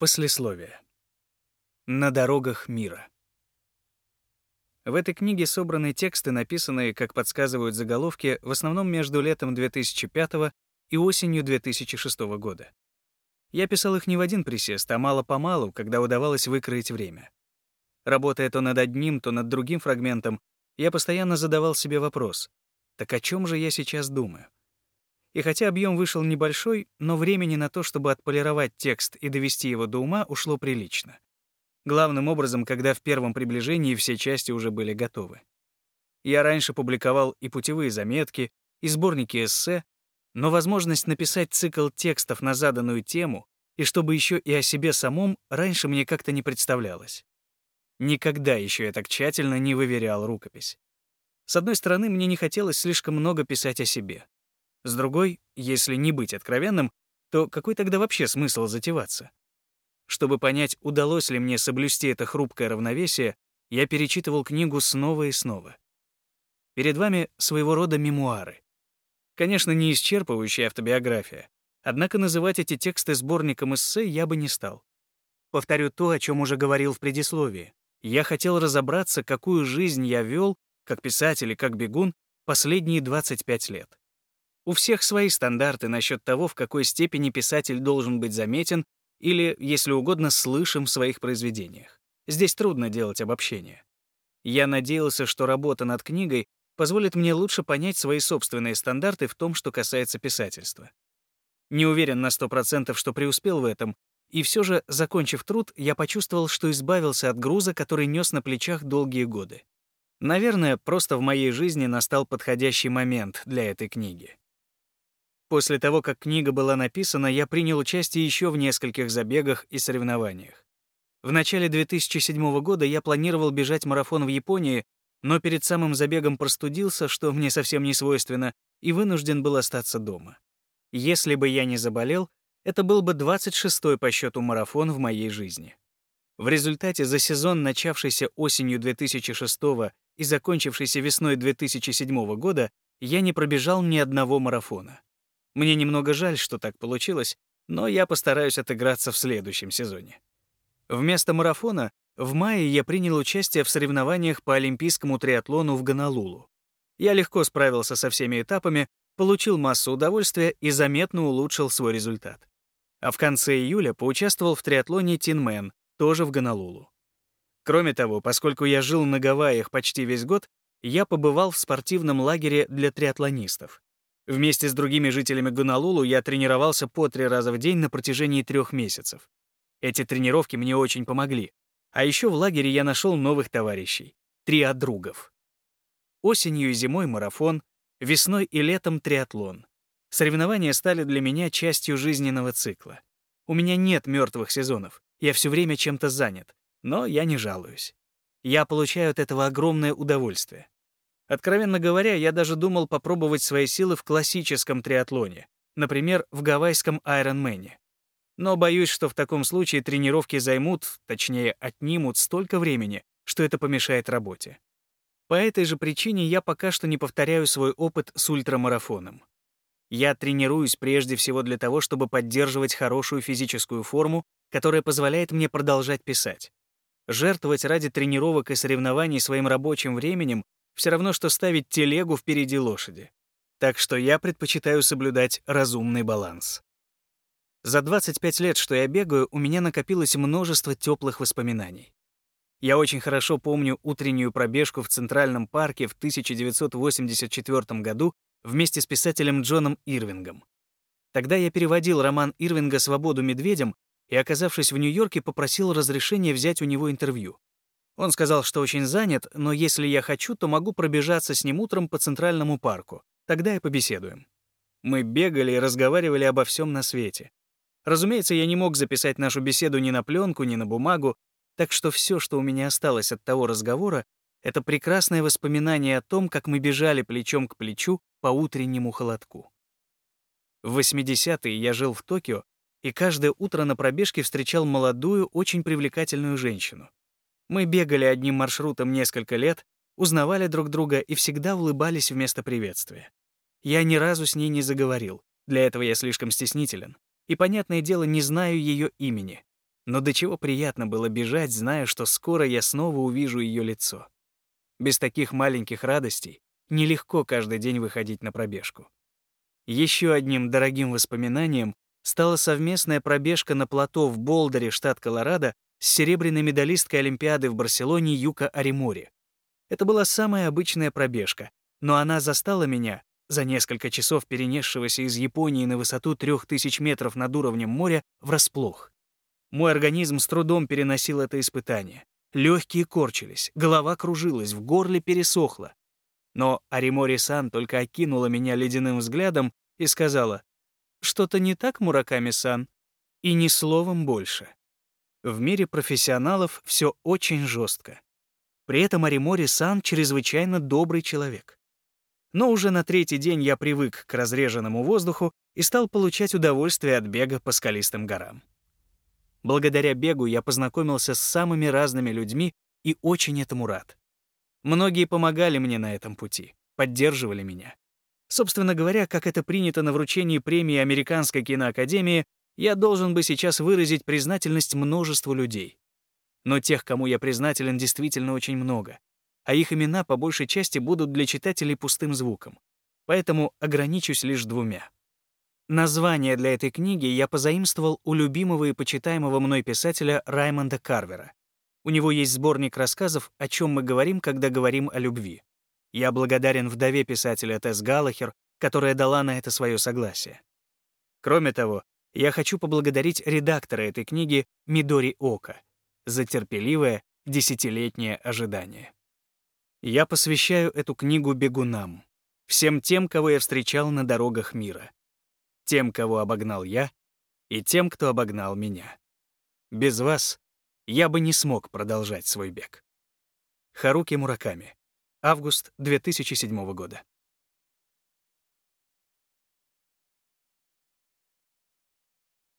Послесловие. На дорогах мира. В этой книге собраны тексты, написанные, как подсказывают заголовки, в основном между летом 2005 и осенью 2006 года. Я писал их не в один присест, а мало-помалу, когда удавалось выкроить время. Работая то над одним, то над другим фрагментом, я постоянно задавал себе вопрос, так о чем же я сейчас думаю? И хотя объем вышел небольшой, но времени на то, чтобы отполировать текст и довести его до ума, ушло прилично. Главным образом, когда в первом приближении все части уже были готовы. Я раньше публиковал и путевые заметки, и сборники эссе, но возможность написать цикл текстов на заданную тему и чтобы еще и о себе самом раньше мне как-то не представлялось. Никогда еще я так тщательно не выверял рукопись. С одной стороны, мне не хотелось слишком много писать о себе. С другой, если не быть откровенным, то какой тогда вообще смысл затеваться? Чтобы понять, удалось ли мне соблюсти это хрупкое равновесие, я перечитывал книгу снова и снова. Перед вами своего рода мемуары. Конечно, не исчерпывающая автобиография, однако называть эти тексты сборником эссе я бы не стал. Повторю то, о чем уже говорил в предисловии. Я хотел разобраться, какую жизнь я вел, как писатель и как бегун, последние 25 лет. У всех свои стандарты насчет того, в какой степени писатель должен быть заметен или, если угодно, слышим в своих произведениях. Здесь трудно делать обобщение. Я надеялся, что работа над книгой позволит мне лучше понять свои собственные стандарты в том, что касается писательства. Не уверен на 100%, что преуспел в этом, и все же, закончив труд, я почувствовал, что избавился от груза, который нес на плечах долгие годы. Наверное, просто в моей жизни настал подходящий момент для этой книги. После того, как книга была написана, я принял участие еще в нескольких забегах и соревнованиях. В начале 2007 года я планировал бежать марафон в Японии, но перед самым забегом простудился, что мне совсем не свойственно, и вынужден был остаться дома. Если бы я не заболел, это был бы 26-й по счету марафон в моей жизни. В результате за сезон, начавшийся осенью 2006 и закончившийся весной 2007 года, я не пробежал ни одного марафона. Мне немного жаль, что так получилось, но я постараюсь отыграться в следующем сезоне. Вместо марафона в мае я принял участие в соревнованиях по олимпийскому триатлону в Гонолулу. Я легко справился со всеми этапами, получил массу удовольствия и заметно улучшил свой результат а в конце июля поучаствовал в триатлоне «Тинмен», тоже в Гонолулу. Кроме того, поскольку я жил на Гавайях почти весь год, я побывал в спортивном лагере для триатлонистов. Вместе с другими жителями Гонолулу я тренировался по три раза в день на протяжении трех месяцев. Эти тренировки мне очень помогли. А еще в лагере я нашел новых товарищей — триадругов. Осенью и зимой марафон, весной и летом триатлон. Соревнования стали для меня частью жизненного цикла. У меня нет мертвых сезонов, я все время чем-то занят, но я не жалуюсь. Я получаю от этого огромное удовольствие. Откровенно говоря, я даже думал попробовать свои силы в классическом триатлоне, например, в гавайском Айронмене. Но боюсь, что в таком случае тренировки займут, точнее, отнимут столько времени, что это помешает работе. По этой же причине я пока что не повторяю свой опыт с ультрамарафоном. Я тренируюсь прежде всего для того, чтобы поддерживать хорошую физическую форму, которая позволяет мне продолжать писать. Жертвовать ради тренировок и соревнований своим рабочим временем все равно, что ставить телегу впереди лошади. Так что я предпочитаю соблюдать разумный баланс. За 25 лет, что я бегаю, у меня накопилось множество теплых воспоминаний. Я очень хорошо помню утреннюю пробежку в Центральном парке в 1984 году вместе с писателем Джоном Ирвингом. Тогда я переводил роман Ирвинга «Свободу медведям» и, оказавшись в Нью-Йорке, попросил разрешения взять у него интервью. Он сказал, что очень занят, но если я хочу, то могу пробежаться с ним утром по Центральному парку. Тогда и побеседуем. Мы бегали и разговаривали обо всем на свете. Разумеется, я не мог записать нашу беседу ни на пленку, ни на бумагу, так что все, что у меня осталось от того разговора, это прекрасное воспоминание о том, как мы бежали плечом к плечу по утреннему холодку. В 80-е я жил в Токио и каждое утро на пробежке встречал молодую, очень привлекательную женщину. Мы бегали одним маршрутом несколько лет, узнавали друг друга и всегда улыбались вместо приветствия. Я ни разу с ней не заговорил, для этого я слишком стеснителен, и, понятное дело, не знаю ее имени. Но до чего приятно было бежать, зная, что скоро я снова увижу ее лицо. Без таких маленьких радостей нелегко каждый день выходить на пробежку. Еще одним дорогим воспоминанием стала совместная пробежка на плато в Болдере, штат Колорадо, с серебряной медалисткой Олимпиады в Барселоне Юка Аримори. Это была самая обычная пробежка, но она застала меня, за несколько часов перенесшегося из Японии на высоту 3000 метров над уровнем моря, врасплох. Мой организм с трудом переносил это испытание. Легкие корчились, голова кружилась, в горле пересохло. Но Аримори-сан только окинула меня ледяным взглядом и сказала, «Что-то не так, Мураками-сан?» И ни словом больше. В мире профессионалов все очень жестко. При этом Аримори-сан чрезвычайно добрый человек. Но уже на третий день я привык к разреженному воздуху и стал получать удовольствие от бега по скалистым горам. Благодаря бегу я познакомился с самыми разными людьми и очень этому рад. Многие помогали мне на этом пути, поддерживали меня. Собственно говоря, как это принято на вручении премии Американской киноакадемии, я должен бы сейчас выразить признательность множеству людей. Но тех, кому я признателен, действительно очень много, а их имена по большей части будут для читателей пустым звуком. Поэтому ограничусь лишь двумя. Название для этой книги я позаимствовал у любимого и почитаемого мной писателя Раймонда Карвера. У него есть сборник рассказов «О чем мы говорим, когда говорим о любви». Я благодарен вдове писателя Тесс Галлахер, которая дала на это свое согласие. Кроме того, я хочу поблагодарить редактора этой книги Мидори Ока за терпеливое десятилетнее ожидание. Я посвящаю эту книгу бегунам, всем тем, кого я встречал на дорогах мира тем, кого обогнал я, и тем, кто обогнал меня. Без вас я бы не смог продолжать свой бег. Харуки Мураками. Август 2007 года.